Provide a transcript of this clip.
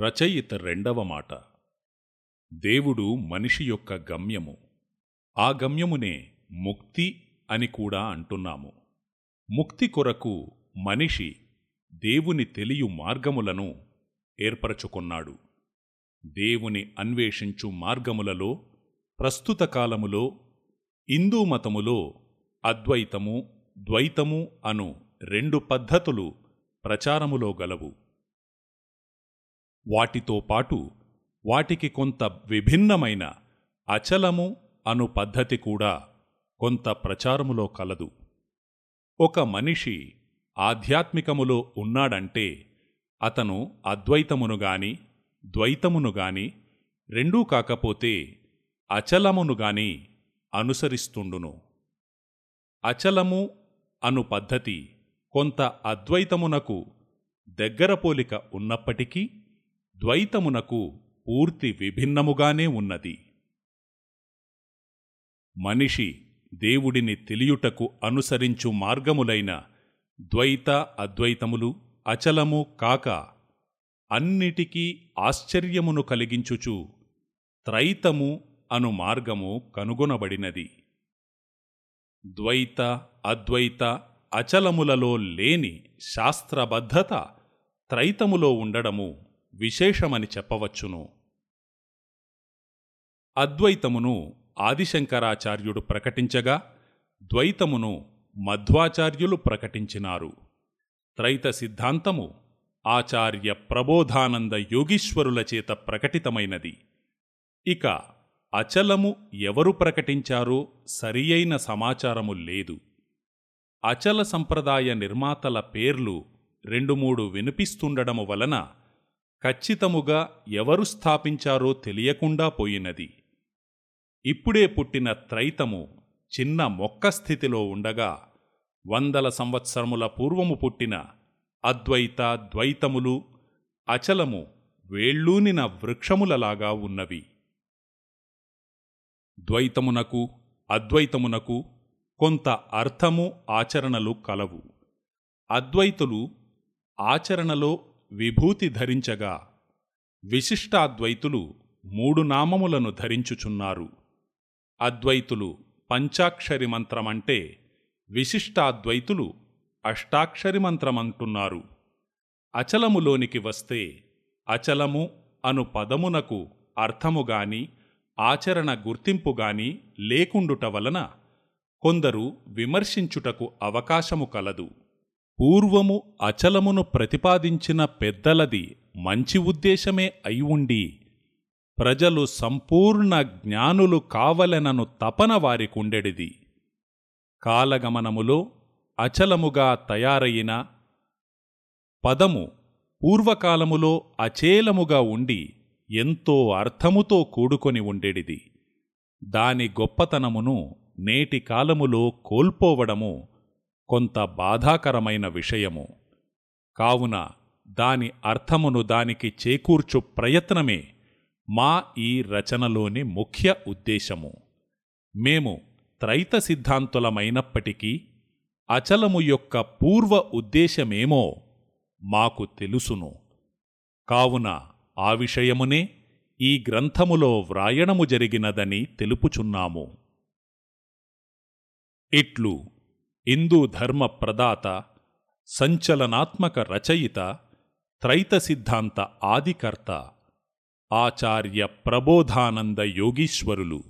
రచయిత రెండవ మాట. దేవుడు మనిషి యొక్క గమ్యము. ఆ గమ్యమునే ముక్తి అని కూడా అంటున్నాము. ముక్తి కొరకు మనిషి దేవుని తెలియు మార్గములను ఏర్పరచుకున్నాడు. దేవుని అన్వేషించు మార్గములలో ప్రస్తుత కాలములో హిందూ మతములో అద్వైతము ద్వైతము అను రెండు పద్ధతులు ప్రచారములో గలవు. వాటితో పాటు వాటికి కొంత విభిన్నమైన అచలము అను పద్ధతి కూడా కొంత ప్రచారములో కలదు. ఒక మనిషి ఆధ్యాత్మికములో ఉన్నాడంటే అతను అద్వైతమును గాని ద్వైతమును గాని రెండూ కాకపోతే అచలమును గాని అనుసరిస్తుండును. అచలము అను పద్ధతి కొంత అద్వైతమునకు దగ్గర పోలిక ఉన్నప్పటికీ ద్వైతమునకు పూర్తి విభిన్నముగానే ఉన్నది. మనిషి దేవుడిని తెలియుటకు అనుసరించు మార్గములైన ద్వైత అద్వైతములు అచలము కాక అన్నిటికీ ఆశ్చర్యమును కలిగించుచు త్రైతము అను మార్గము కనుగొనబడినది. ద్వైత అద్వైత అచలములలో లేని శాస్త్రబద్ధత త్రైతములో ఉండడము విశేషమని చెప్పవచ్చును. అద్వైతమును ఆదిశంకరాచార్యుడు ప్రకటించగా ద్వైతమును మధ్వాచార్యులు ప్రకటించినారు. త్రైత సిద్ధాంతము ఆచార్య ప్రబోధానంద యోగీశ్వరుల చేత ప్రకటితమైనది. ఇక అచలము ఎవరు ప్రకటించారో సరియైన సమాచారము లేదు. అచల సంప్రదాయ నిర్మాతల పేర్లు రెండు మూడు వినిపిస్తుండడము వలన ఖచ్చితముగా ఎవరు స్థాపించారో తెలియకుండా పోయినది. ఇప్పుడే పుట్టిన త్రైతము చిన్న మొక్క స్థితిలో ఉండగా వందల సంవత్సరముల పూర్వము పుట్టిన అద్వైత ద్వైతములు అచలము వేళ్ళూనిన వృక్షములలాగా ఉన్నవి. ద్వైతమునకు అద్వైతమునకు కొంత అర్థము ఆచరణలు కలవు. అద్వైతులు ఆచరణలో విభూతి ధరించగా విశిష్టాద్వైతులు మూడు నామములను ధరించుచున్నారు. అద్వైతులు పంచాక్షరి మంత్రమంటే విశిష్టాద్వైతులు అష్టాక్షరి మంత్రమంటున్నారు. అచలములోనికి వస్తే అచలము అను పదమునకు అర్థముగాని ఆచరణ గుర్తింపుగాని లేకుండుట వలన కొందరు విమర్శించుటకు అవకాశము కలదు. పూర్వము అచలమును ప్రతిపాదించిన పెద్దలది మంచి ఉద్దేశమే అయి ఉండి ప్రజలు సంపూర్ణ జ్ఞానులు కావలెనను తపన వారికుండెడిది. కాలగమనములో అచలముగా తయారయిన పదము పూర్వకాలములో అచేలముగా ఉండి ఎంతో అర్థముతో కూడుకొని ఉండేడిది. దాని గొప్పతనమును నేటి కాలములో కోల్పోవడము కొంత బాధాకరమైన విషయము. కావున దాని అర్థమును దానికి చేకూర్చు ప్రయత్నమే మా ఈ రచనలోని ముఖ్య ఉద్దేశము. మేము త్రైత సిద్ధాంతులమైనప్పటికీ అచలము యొక్క పూర్వ ఉద్దేశమేమో మాకు తెలుసును. కావున ఆ విషయమునే ఈ గ్రంథములో వ్రాయణము జరిగినదని తెలుపుచున్నాము. ఇట్లు. హిందూ ధర్మ ప్రదాత సంచలనాత్మక రచయిత త్రైత సిద్ధాంత ఆదికర్త ఆచార్య ప్రబోధానంద యోగీశ్వరులు.